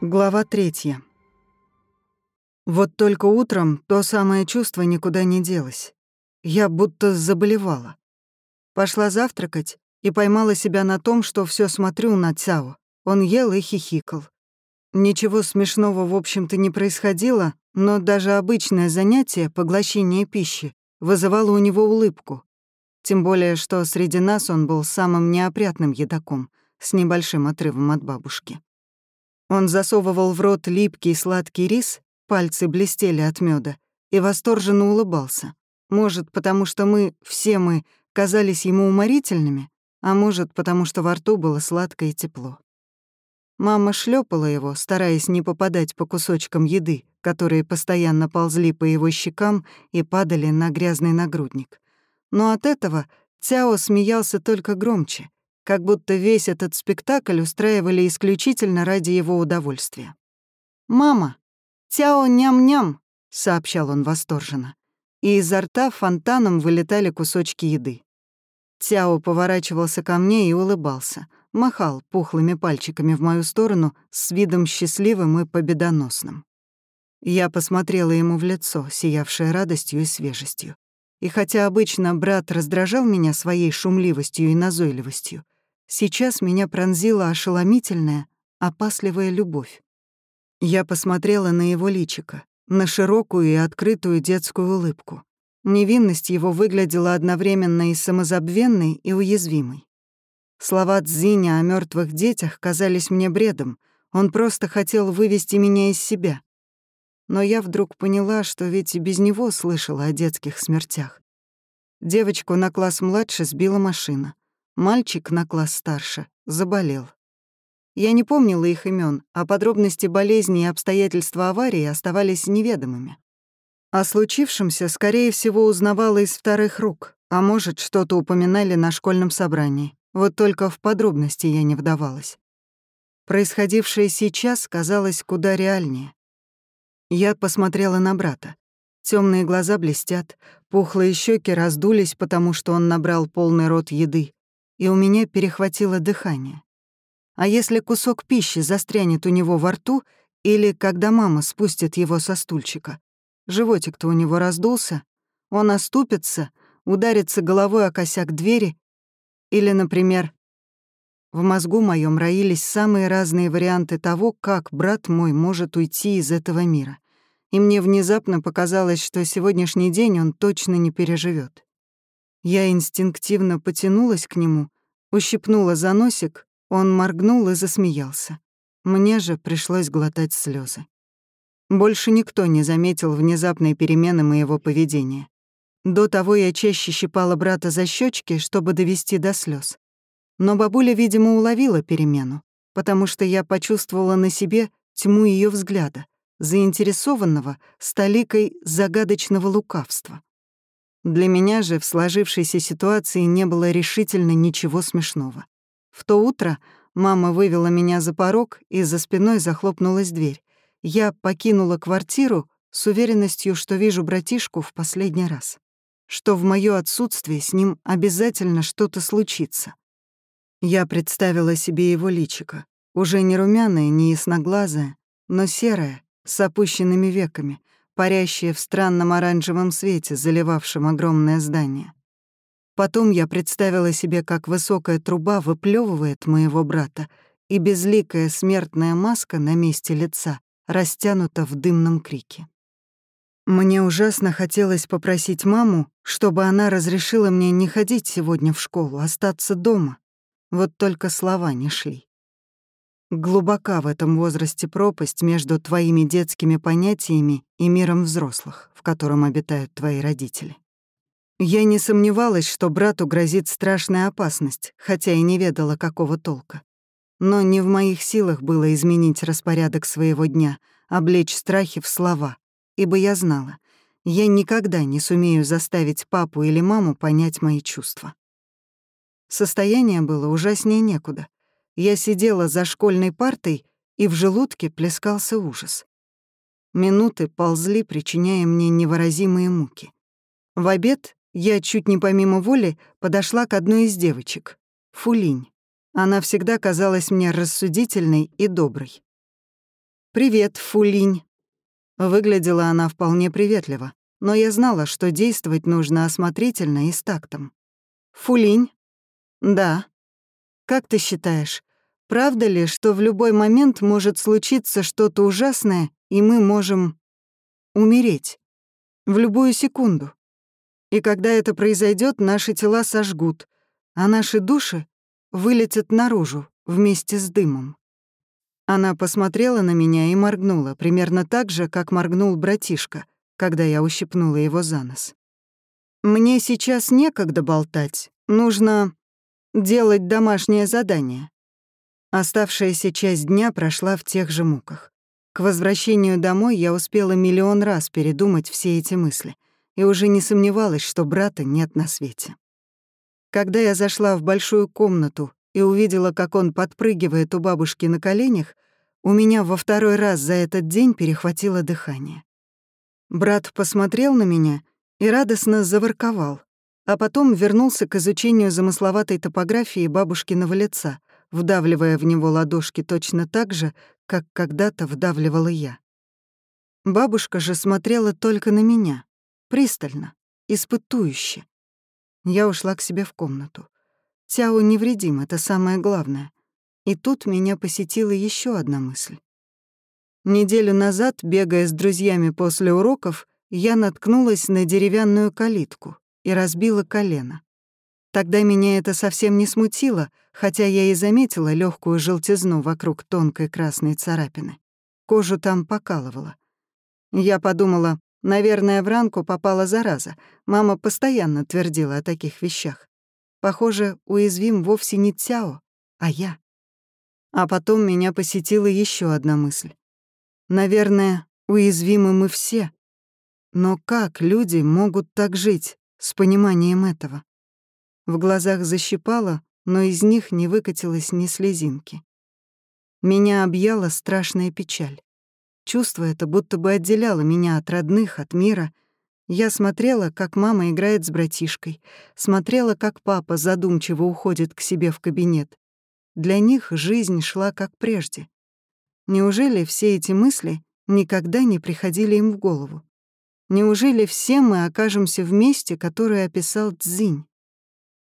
Глава третья. Вот только утром то самое чувство никуда не делось. Я будто заболевала. Пошла завтракать и поймала себя на том, что все смотрю на Цао. Он ел и хихикал. Ничего смешного, в общем-то, не происходило, но даже обычное занятие, поглощение пищи, вызывало у него улыбку. Тем более, что среди нас он был самым неопрятным едоком, с небольшим отрывом от бабушки. Он засовывал в рот липкий сладкий рис, пальцы блестели от меда, и восторженно улыбался. Может, потому что мы, все мы, казались ему уморительными, а может, потому что во рту было сладко и тепло. Мама шлепала его, стараясь не попадать по кусочкам еды, которые постоянно ползли по его щекам и падали на грязный нагрудник. Но от этого Цяо смеялся только громче, как будто весь этот спектакль устраивали исключительно ради его удовольствия. «Мама, Тяо ням-ням!» — сообщал он восторженно. И изо рта фонтаном вылетали кусочки еды. Тяо поворачивался ко мне и улыбался, махал пухлыми пальчиками в мою сторону с видом счастливым и победоносным. Я посмотрела ему в лицо, сиявшее радостью и свежестью. И хотя обычно брат раздражал меня своей шумливостью и назойливостью, сейчас меня пронзила ошеломительная, опасливая любовь. Я посмотрела на его личико, на широкую и открытую детскую улыбку. Невинность его выглядела одновременно и самозабвенной, и уязвимой. Слова Цзиня о мертвых детях казались мне бредом, он просто хотел вывести меня из себя. Но я вдруг поняла, что ведь и без него слышала о детских смертях. Девочку на класс младше сбила машина. Мальчик на класс старше заболел. Я не помнила их имен, а подробности болезни и обстоятельства аварии оставались неведомыми. О случившемся, скорее всего, узнавала из вторых рук, а может, что-то упоминали на школьном собрании. Вот только в подробности я не вдавалась. Происходившее сейчас казалось куда реальнее. Я посмотрела на брата. Темные глаза блестят, пухлые щеки раздулись, потому что он набрал полный рот еды, и у меня перехватило дыхание. А если кусок пищи застрянет у него во рту или когда мама спустит его со стульчика, Животик-то у него раздулся. Он оступится, ударится головой о косяк двери. Или, например, в мозгу моем роились самые разные варианты того, как брат мой может уйти из этого мира. И мне внезапно показалось, что сегодняшний день он точно не переживет. Я инстинктивно потянулась к нему, ущипнула за носик, он моргнул и засмеялся. Мне же пришлось глотать слезы. Больше никто не заметил внезапной перемены моего поведения. До того я чаще щипала брата за щечки, чтобы довести до слез. Но бабуля, видимо, уловила перемену, потому что я почувствовала на себе тьму ее взгляда, заинтересованного столикой загадочного лукавства. Для меня же в сложившейся ситуации не было решительно ничего смешного. В то утро мама вывела меня за порог, и за спиной захлопнулась дверь, я покинула квартиру с уверенностью, что вижу братишку в последний раз, что в моё отсутствие с ним обязательно что-то случится. Я представила себе его личико, уже не румяное, не ясноглазое, но серое, с опущенными веками, парящее в странном оранжевом свете, заливавшем огромное здание. Потом я представила себе, как высокая труба выплёвывает моего брата, и безликая смертная маска на месте лица растянута в дымном крике. Мне ужасно хотелось попросить маму, чтобы она разрешила мне не ходить сегодня в школу, остаться дома. Вот только слова не шли. Глубока в этом возрасте пропасть между твоими детскими понятиями и миром взрослых, в котором обитают твои родители. Я не сомневалась, что брату грозит страшная опасность, хотя и не ведала, какого толка. Но не в моих силах было изменить распорядок своего дня, облечь страхи в слова, ибо я знала, я никогда не сумею заставить папу или маму понять мои чувства. Состояние было ужаснее некуда. Я сидела за школьной партой, и в желудке плескался ужас. Минуты ползли, причиняя мне невыразимые муки. В обед я чуть не помимо воли подошла к одной из девочек — Фулинь. Она всегда казалась мне рассудительной и доброй. «Привет, Фулинь». Выглядела она вполне приветливо, но я знала, что действовать нужно осмотрительно и с тактом. «Фулинь?» «Да». «Как ты считаешь, правда ли, что в любой момент может случиться что-то ужасное, и мы можем умереть? В любую секунду?» И когда это произойдет, наши тела сожгут, а наши души вылетят наружу вместе с дымом. Она посмотрела на меня и моргнула, примерно так же, как моргнул братишка, когда я ущипнула его за нос. «Мне сейчас некогда болтать, нужно делать домашнее задание». Оставшаяся часть дня прошла в тех же муках. К возвращению домой я успела миллион раз передумать все эти мысли — и уже не сомневалась, что брата нет на свете. Когда я зашла в большую комнату и увидела, как он подпрыгивает у бабушки на коленях, у меня во второй раз за этот день перехватило дыхание. Брат посмотрел на меня и радостно заворковал, а потом вернулся к изучению замысловатой топографии бабушкиного лица, вдавливая в него ладошки точно так же, как когда-то вдавливала я. Бабушка же смотрела только на меня, Пристально, испытующе. Я ушла к себе в комнату. Тяо невредим, это самое главное. И тут меня посетила еще одна мысль. Неделю назад, бегая с друзьями после уроков, я наткнулась на деревянную калитку и разбила колено. Тогда меня это совсем не смутило, хотя я и заметила легкую желтизну вокруг тонкой красной царапины. Кожу там покалывало. Я подумала, Наверное, в ранку попала зараза. Мама постоянно твердила о таких вещах. Похоже, уязвим вовсе не Цяо, а я. А потом меня посетила еще одна мысль. Наверное, уязвимы мы все. Но как люди могут так жить с пониманием этого? В глазах защипало, но из них не выкатилось ни слезинки. Меня объяла страшная печаль. Чувство это будто бы отделяло меня от родных, от мира. Я смотрела, как мама играет с братишкой, смотрела, как папа задумчиво уходит к себе в кабинет. Для них жизнь шла как прежде. Неужели все эти мысли никогда не приходили им в голову? Неужели все мы окажемся в месте, которое описал Цзинь?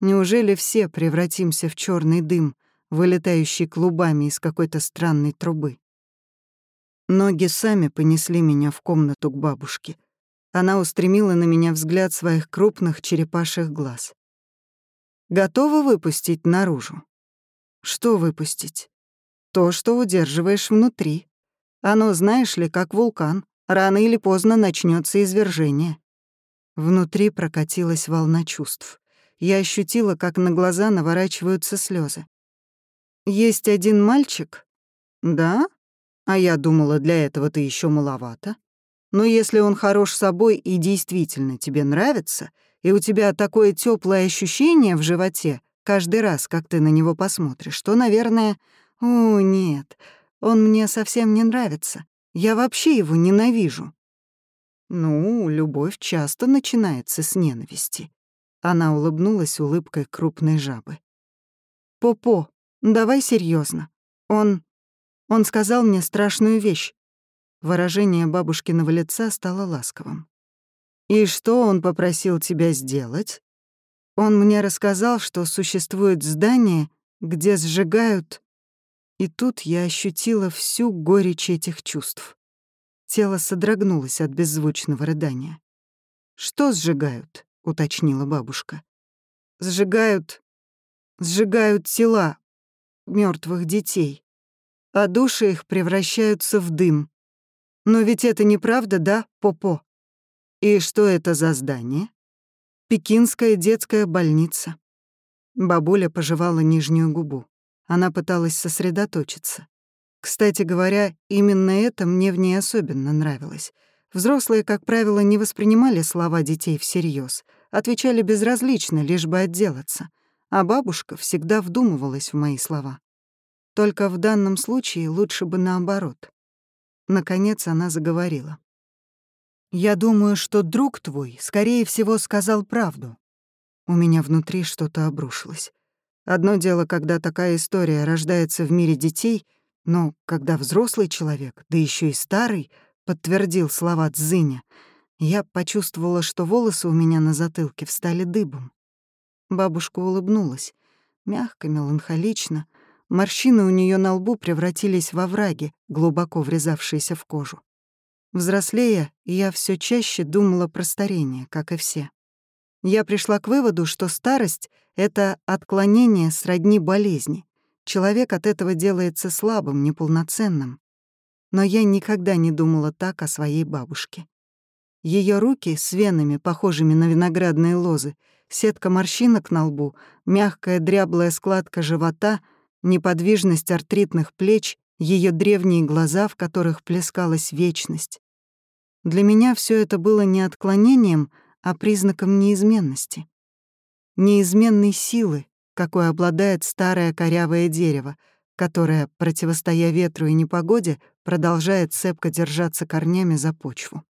Неужели все превратимся в черный дым, вылетающий клубами из какой-то странной трубы? Ноги сами понесли меня в комнату к бабушке. Она устремила на меня взгляд своих крупных черепашьих глаз. «Готова выпустить наружу?» «Что выпустить?» «То, что удерживаешь внутри. Оно, знаешь ли, как вулкан. Рано или поздно начнется извержение». Внутри прокатилась волна чувств. Я ощутила, как на глаза наворачиваются слезы. «Есть один мальчик?» «Да?» А я думала, для этого ты еще маловато. Но если он хорош собой и действительно тебе нравится, и у тебя такое теплое ощущение в животе каждый раз, как ты на него посмотришь, то, наверное... О, нет, он мне совсем не нравится. Я вообще его ненавижу. Ну, любовь часто начинается с ненависти. Она улыбнулась улыбкой крупной жабы. «Попо, давай серьезно. Он он сказал мне страшную вещь. Выражение бабушкиного лица стало ласковым. «И что он попросил тебя сделать?» Он мне рассказал, что существует здание, где сжигают... И тут я ощутила всю горечь этих чувств. Тело содрогнулось от беззвучного рыдания. «Что сжигают?» — уточнила бабушка. «Сжигают... сжигают тела мертвых детей а души их превращаются в дым. Но ведь это неправда, да, Попо? И что это за здание? Пекинская детская больница. Бабуля пожевала нижнюю губу. Она пыталась сосредоточиться. Кстати говоря, именно это мне в ней особенно нравилось. Взрослые, как правило, не воспринимали слова детей всерьез, отвечали безразлично, лишь бы отделаться, а бабушка всегда вдумывалась в мои слова. Только в данном случае лучше бы наоборот. Наконец она заговорила. «Я думаю, что друг твой, скорее всего, сказал правду». У меня внутри что-то обрушилось. Одно дело, когда такая история рождается в мире детей, но когда взрослый человек, да еще и старый, подтвердил слова Цзыня, я почувствовала, что волосы у меня на затылке встали дыбом. Бабушка улыбнулась, мягко, меланхолично. Морщины у нее на лбу превратились во враги, глубоко врезавшиеся в кожу. Взрослея, я все чаще думала про старение, как и все. Я пришла к выводу, что старость — это отклонение сродни болезни. Человек от этого делается слабым, неполноценным. Но я никогда не думала так о своей бабушке. Ее руки с венами, похожими на виноградные лозы, сетка морщинок на лбу, мягкая дряблая складка живота, неподвижность артритных плеч, ее древние глаза, в которых плескалась вечность. Для меня все это было не отклонением, а признаком неизменности. Неизменной силы, какой обладает старое корявое дерево, которое, противостоя ветру и непогоде, продолжает цепко держаться корнями за почву.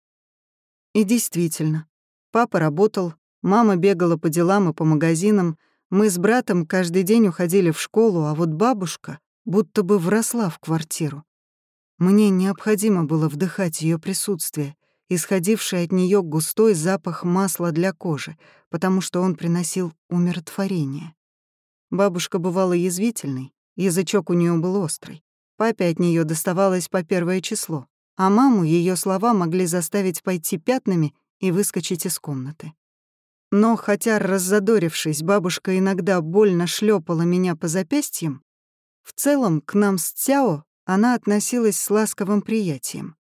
И действительно, папа работал, Мама бегала по делам и по магазинам, мы с братом каждый день уходили в школу, а вот бабушка будто бы вросла в квартиру. Мне необходимо было вдыхать ее присутствие, исходивший от нее густой запах масла для кожи, потому что он приносил умиротворение. Бабушка бывала язвительной, язычок у нее был острый. Папе от нее доставалось по первое число, а маму ее слова могли заставить пойти пятнами и выскочить из комнаты. Но хотя, раззадорившись, бабушка иногда больно шлепала меня по запястьям, в целом к нам с Цяо она относилась с ласковым приятием.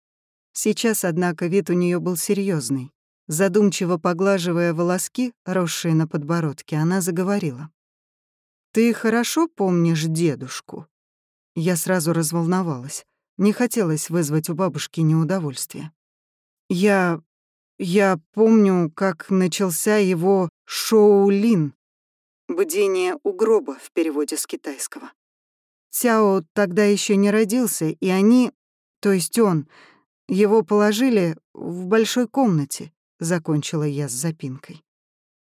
Сейчас, однако, вид у нее был серьезный. Задумчиво поглаживая волоски, росшие на подбородке, она заговорила. «Ты хорошо помнишь дедушку?» Я сразу разволновалась. Не хотелось вызвать у бабушки неудовольствие. «Я я помню, как начался его «Шоулин» — «Бдение у гроба» в переводе с китайского. Цяо тогда еще не родился, и они, то есть он, его положили в большой комнате, закончила я с запинкой.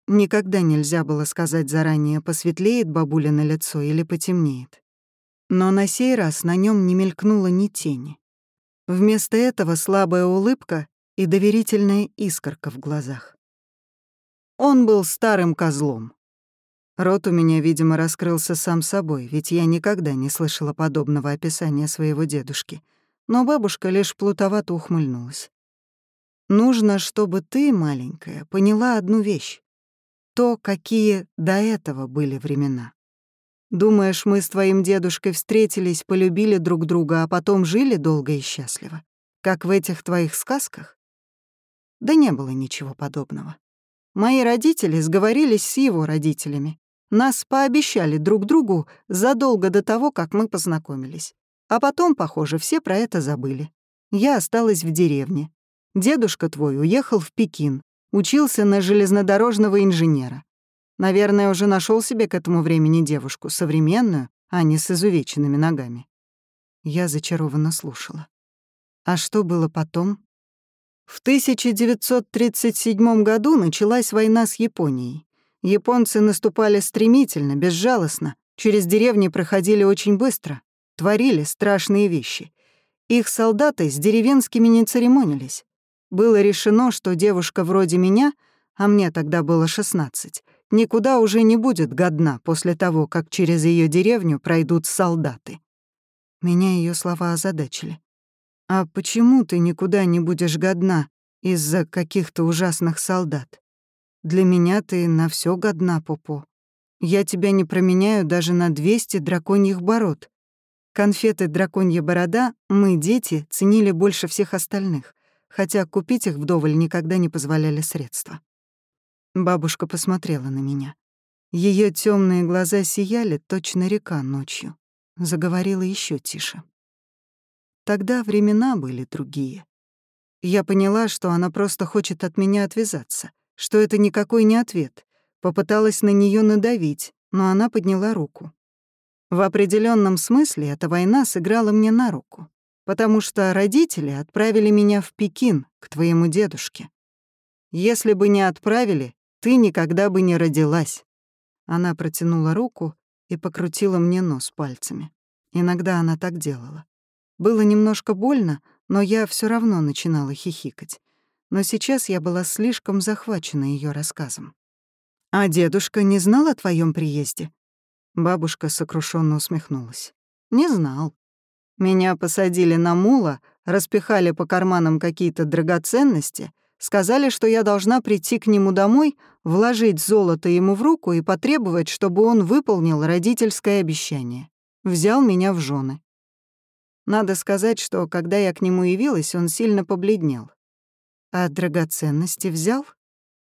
Никогда нельзя было сказать заранее, посветлеет бабуля на лицо или потемнеет. Но на сей раз на нем не мелькнуло ни тени. Вместо этого слабая улыбка и доверительная искорка в глазах. Он был старым козлом. Рот у меня, видимо, раскрылся сам собой, ведь я никогда не слышала подобного описания своего дедушки. Но бабушка лишь плутовато ухмыльнулась. «Нужно, чтобы ты, маленькая, поняла одну вещь. То, какие до этого были времена. Думаешь, мы с твоим дедушкой встретились, полюбили друг друга, а потом жили долго и счастливо? Как в этих твоих сказках? Да не было ничего подобного. Мои родители сговорились с его родителями. Нас пообещали друг другу задолго до того, как мы познакомились. А потом, похоже, все про это забыли. Я осталась в деревне. Дедушка твой уехал в Пекин, учился на железнодорожного инженера. Наверное, уже нашел себе к этому времени девушку, современную, а не с изувеченными ногами. Я зачарованно слушала. А что было потом? В 1937 году началась война с Японией. Японцы наступали стремительно, безжалостно, через деревни проходили очень быстро, творили страшные вещи. Их солдаты с деревенскими не церемонились. Было решено, что девушка вроде меня, а мне тогда было 16, никуда уже не будет годна после того, как через ее деревню пройдут солдаты. Меня ее слова озадачили. «А почему ты никуда не будешь годна из-за каких-то ужасных солдат? Для меня ты на все годна, Попо. Я тебя не променяю даже на 200 драконьих бород. Конфеты «Драконья борода» мы, дети, ценили больше всех остальных, хотя купить их вдоволь никогда не позволяли средства. Бабушка посмотрела на меня. Ее темные глаза сияли, точно река ночью. Заговорила еще тише. Тогда времена были другие. Я поняла, что она просто хочет от меня отвязаться, что это никакой не ответ. Попыталась на нее надавить, но она подняла руку. В определенном смысле эта война сыграла мне на руку. потому что родители отправили меня в Пекин, к твоему дедушке. Если бы не отправили, ты никогда бы не родилась». Она протянула руку и покрутила мне нос пальцами. Иногда она так делала. Было немножко больно, но я все равно начинала хихикать. Но сейчас я была слишком захвачена ее рассказом. «А дедушка не знал о твоем приезде?» Бабушка сокрушенно усмехнулась. «Не знал. Меня посадили на мула, распихали по карманам какие-то драгоценности, сказали, что я должна прийти к нему домой, вложить золото ему в руку и потребовать, чтобы он выполнил родительское обещание. Взял меня в жены. Надо сказать, что когда я к нему явилась, он сильно побледнел. «А драгоценности взял?»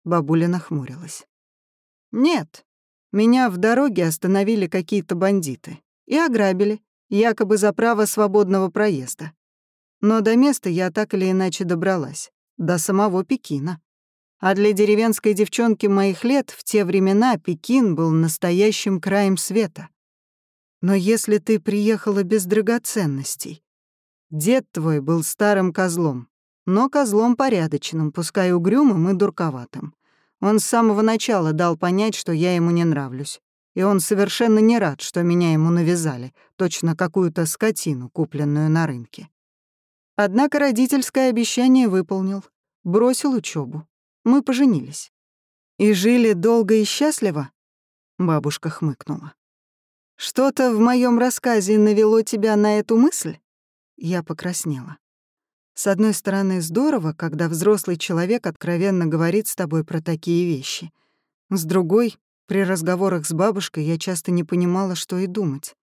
Бабуля нахмурилась. «Нет. Меня в дороге остановили какие-то бандиты. И ограбили, якобы за право свободного проезда. Но до места я так или иначе добралась. До самого Пекина. А для деревенской девчонки моих лет в те времена Пекин был настоящим краем света. Но если ты приехала без драгоценностей... Дед твой был старым козлом, но козлом порядочным, пускай угрюмым и дурковатым. Он с самого начала дал понять, что я ему не нравлюсь. И он совершенно не рад, что меня ему навязали, точно какую-то скотину, купленную на рынке. Однако родительское обещание выполнил. Бросил учебу. Мы поженились. И жили долго и счастливо? Бабушка хмыкнула. Что-то в моем рассказе навело тебя на эту мысль? Я покраснела. С одной стороны, здорово, когда взрослый человек откровенно говорит с тобой про такие вещи. С другой, при разговорах с бабушкой я часто не понимала, что и думать.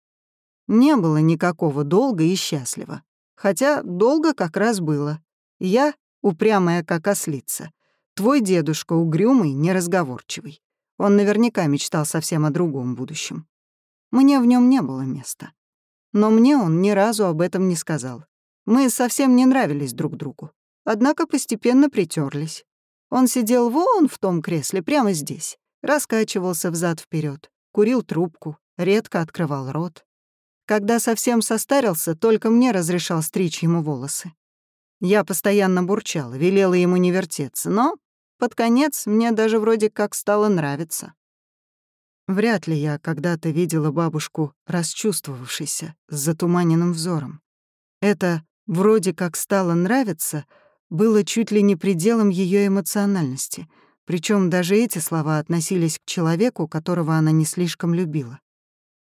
Не было никакого долга и счастливо. Хотя долго как раз было. Я упрямая, как ослица. Твой дедушка угрюмый, неразговорчивый. Он наверняка мечтал совсем о другом будущем. Мне в нем не было места. Но мне он ни разу об этом не сказал. Мы совсем не нравились друг другу. Однако постепенно притерлись. Он сидел вон в том кресле, прямо здесь, раскачивался взад вперед, курил трубку, редко открывал рот. Когда совсем состарился, только мне разрешал стричь ему волосы. Я постоянно бурчала, велела ему не вертеться, но под конец мне даже вроде как стало нравиться. Вряд ли я когда-то видела бабушку расчувствовавшейся, с затуманенным взором. Это вроде как стало нравиться, было чуть ли не пределом ее эмоциональности, причем даже эти слова относились к человеку, которого она не слишком любила.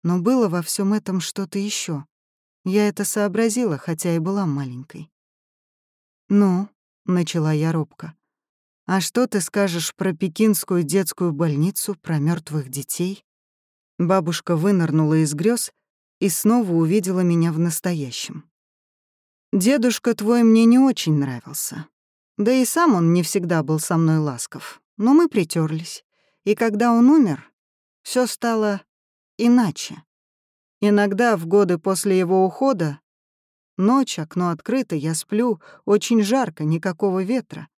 Но было во всем этом что-то еще. Я это сообразила, хотя и была маленькой. «Ну», — начала я робко, «а что ты скажешь про пекинскую детскую больницу, про мертвых детей?» Бабушка вынырнула из грез и снова увидела меня в настоящем. Дедушка твой мне не очень нравился. Да и сам он не всегда был со мной ласков. Но мы притерлись. И когда он умер, все стало иначе. Иногда в годы после его ухода ночь, окно открыто, я сплю, очень жарко, никакого ветра,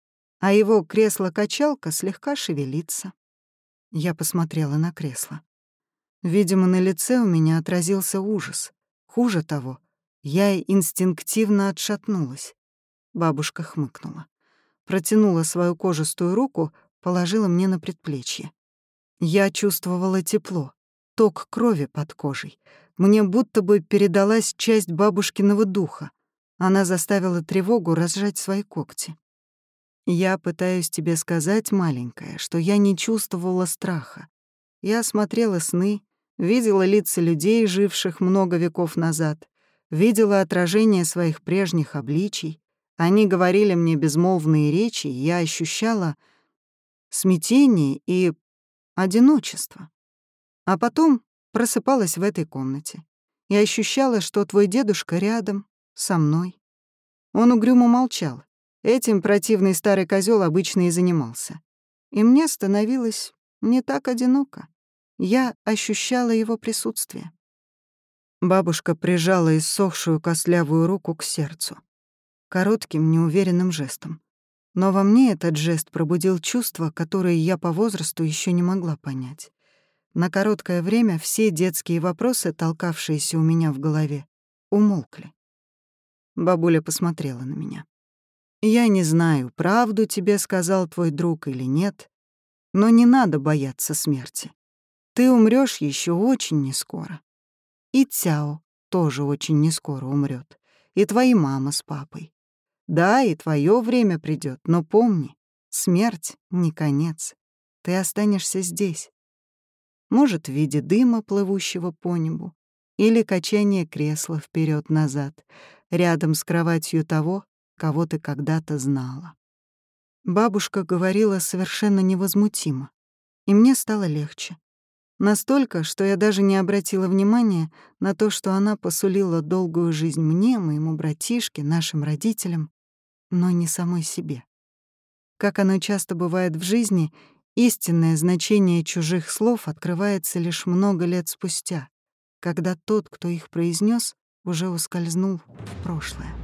а его кресло-качалка слегка шевелится. Я посмотрела на кресло. Видимо, на лице у меня отразился ужас. Хуже того, я инстинктивно отшатнулась. Бабушка хмыкнула. Протянула свою кожистую руку, положила мне на предплечье. Я чувствовала тепло, ток крови под кожей. Мне будто бы передалась часть бабушкиного духа. Она заставила тревогу разжать свои когти. Я пытаюсь тебе сказать, маленькая, что я не чувствовала страха. Я смотрела сны, видела лица людей, живших много веков назад, видела отражение своих прежних обличий. Они говорили мне безмолвные речи, и я ощущала смятение и одиночество. А потом просыпалась в этой комнате и ощущала, что твой дедушка рядом, со мной. Он угрюмо молчал. Этим противный старый козел обычно и занимался. И мне становилось не так одиноко. Я ощущала его присутствие. Бабушка прижала иссохшую костлявую руку к сердцу. Коротким, неуверенным жестом. Но во мне этот жест пробудил чувства, которые я по возрасту еще не могла понять. На короткое время все детские вопросы, толкавшиеся у меня в голове, умолкли. Бабуля посмотрела на меня. «Я не знаю, правду тебе сказал твой друг или нет, но не надо бояться смерти. Ты умрёшь ещё очень нескоро. И Цяо тоже очень нескоро умрёт, и твои мама с папой. Да, и твоё время придёт, но помни, смерть — не конец. Ты останешься здесь. Может, в виде дыма, плывущего по небу, или качание кресла вперёд назад рядом с кроватью того, кого ты когда-то знала. Бабушка говорила совершенно невозмутимо, и мне стало легче. Настолько, что я даже не обратила внимания на то, что она посулила долгую жизнь мне, моему братишке, нашим родителям, но не самой себе. Как оно часто бывает в жизни, истинное значение чужих слов открывается лишь много лет спустя, когда тот, кто их произнес, уже ускользнул в прошлое.